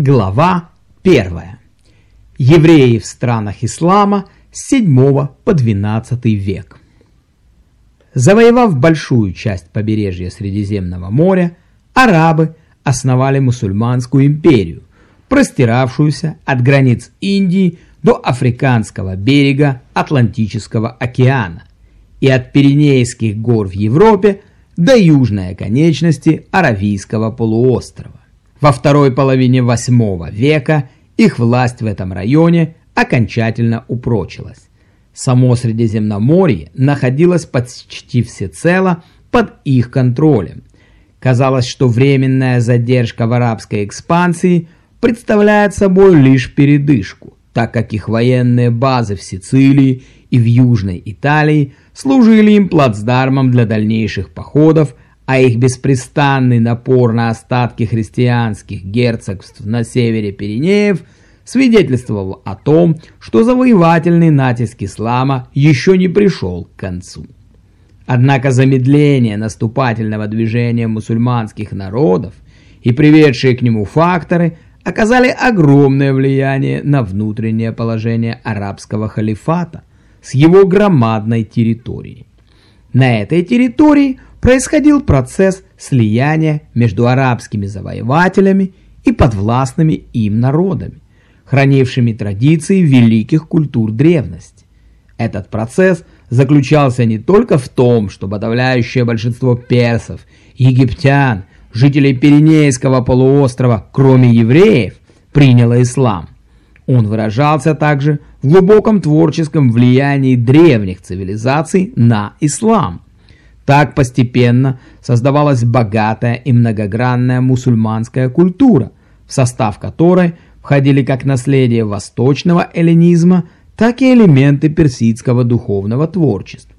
Глава 1. Евреи в странах ислама с 7 по 12 век. Завоевав большую часть побережья Средиземного моря, арабы основали мусульманскую империю, простиравшуюся от границ Индии до африканского берега Атлантического океана и от Пиренейских гор в Европе до южной оконечности Аравийского полуострова. Во второй половине VIII века их власть в этом районе окончательно упрочилась. Само Средиземноморье находилось почти всецело под их контролем. Казалось, что временная задержка в арабской экспансии представляет собой лишь передышку, так как их военные базы в Сицилии и в Южной Италии служили им плацдармом для дальнейших походов а их беспрестанный напор на остатки христианских герцогств на севере Пиренеев свидетельствовал о том, что завоевательный натиск ислама еще не пришел к концу. Однако замедление наступательного движения мусульманских народов и приведшие к нему факторы оказали огромное влияние на внутреннее положение арабского халифата с его громадной территорией. На этой территории – происходил процесс слияния между арабскими завоевателями и подвластными им народами, хранившими традиции великих культур древности. Этот процесс заключался не только в том, что подавляющее большинство персов, египтян, жителей Пиренейского полуострова, кроме евреев, приняло ислам. Он выражался также в глубоком творческом влиянии древних цивилизаций на ислам – так постепенно создавалась богатая и многогранная мусульманская культура, в состав которой входили как наследие восточного эллинизма, так и элементы персидского духовного творчества.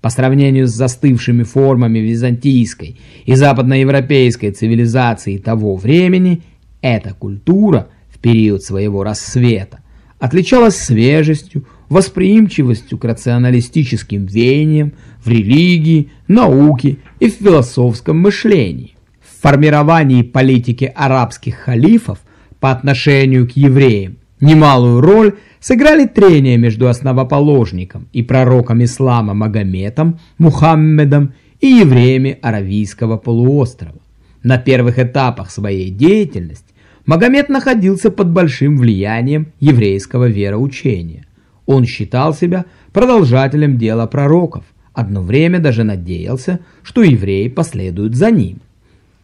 По сравнению с застывшими формами византийской и западноевропейской цивилизации того времени, эта культура в период своего рассвета отличалась свежестью, восприимчивостью к рационалистическим веяниям в религии, науке и в философском мышлении. В формировании политики арабских халифов по отношению к евреям немалую роль сыграли трения между основоположником и пророком ислама Магометом, Мухаммедом и евреями Аравийского полуострова. На первых этапах своей деятельности Магомед находился под большим влиянием еврейского вероучения. Он считал себя продолжателем дела пророков, одно время даже надеялся, что евреи последуют за ним.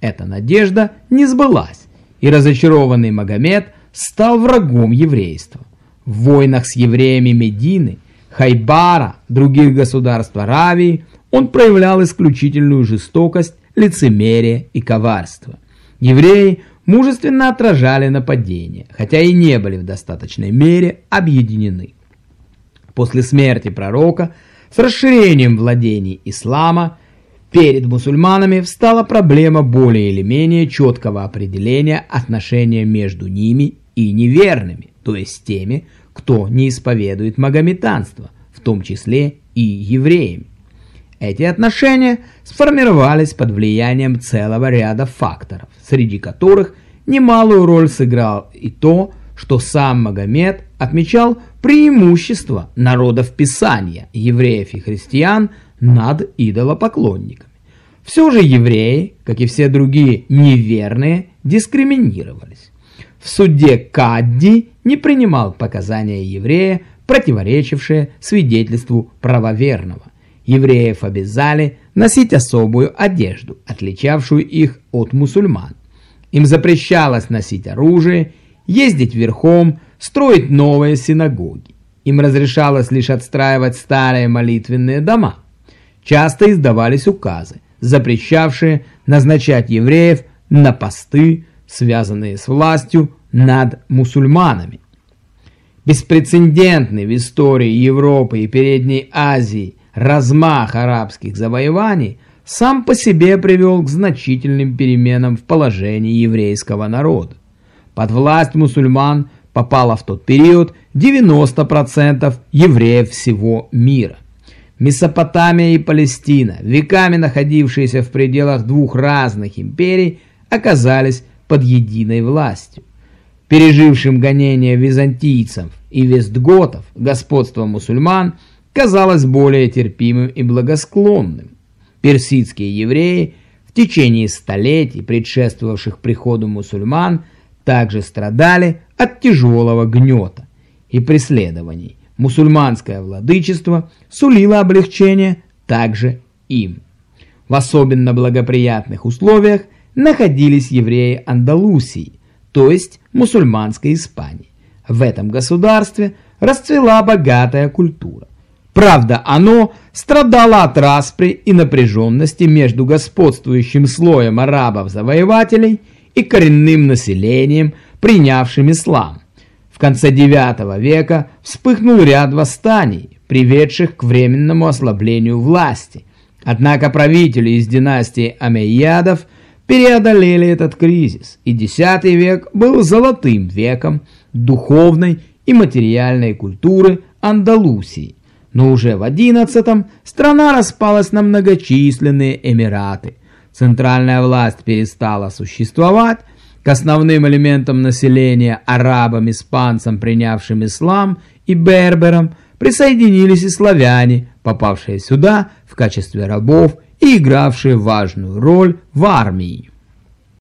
Эта надежда не сбылась, и разочарованный Магомед стал врагом еврейства. В войнах с евреями Медины, Хайбара, других государств Аравии он проявлял исключительную жестокость, лицемерие и коварство. Евреи мужественно отражали нападения, хотя и не были в достаточной мере объединены после смерти пророка с расширением владений ислама перед мусульманами встала проблема более или менее четкого определения отношения между ними и неверными, то есть теми, кто не исповедует магометанство, в том числе и евреями. Эти отношения сформировались под влиянием целого ряда факторов, среди которых немалую роль сыграл и то, что сам Магомед отмечал преимущество народов Писания, евреев и христиан над идолопоклонниками. Все же евреи, как и все другие неверные, дискриминировались. В суде Кадди не принимал показания еврея, противоречившие свидетельству правоверного. Евреев обязали носить особую одежду, отличавшую их от мусульман. Им запрещалось носить оружие ездить верхом, строить новые синагоги. Им разрешалось лишь отстраивать старые молитвенные дома. Часто издавались указы, запрещавшие назначать евреев на посты, связанные с властью над мусульманами. Беспрецедентный в истории Европы и Передней Азии размах арабских завоеваний сам по себе привел к значительным переменам в положении еврейского народа. Под власть мусульман попало в тот период 90% евреев всего мира. Месопотамия и Палестина, веками находившиеся в пределах двух разных империй, оказались под единой властью. пережившим гонения византийцев и вестготов, господство мусульман казалось более терпимым и благосклонным. Персидские евреи в течение столетий, предшествовавших приходу мусульман, также страдали от тяжелого гнета и преследований. Мусульманское владычество сулило облегчение также им. В особенно благоприятных условиях находились евреи Андалусии, то есть мусульманской Испании. В этом государстве расцвела богатая культура. Правда, оно страдало от распри и напряженности между господствующим слоем арабов-завоевателей и коренным населением, принявшим ислам. В конце IX века вспыхнул ряд восстаний, приведших к временному ослаблению власти. Однако правители из династии Амейядов преодолели этот кризис, и X век был золотым веком духовной и материальной культуры Андалусии. Но уже в XI страна распалась на многочисленные эмираты. Центральная власть перестала существовать, к основным элементам населения, арабам, испанцам, принявшим ислам, и берберам, присоединились и славяне, попавшие сюда в качестве рабов и игравшие важную роль в армии.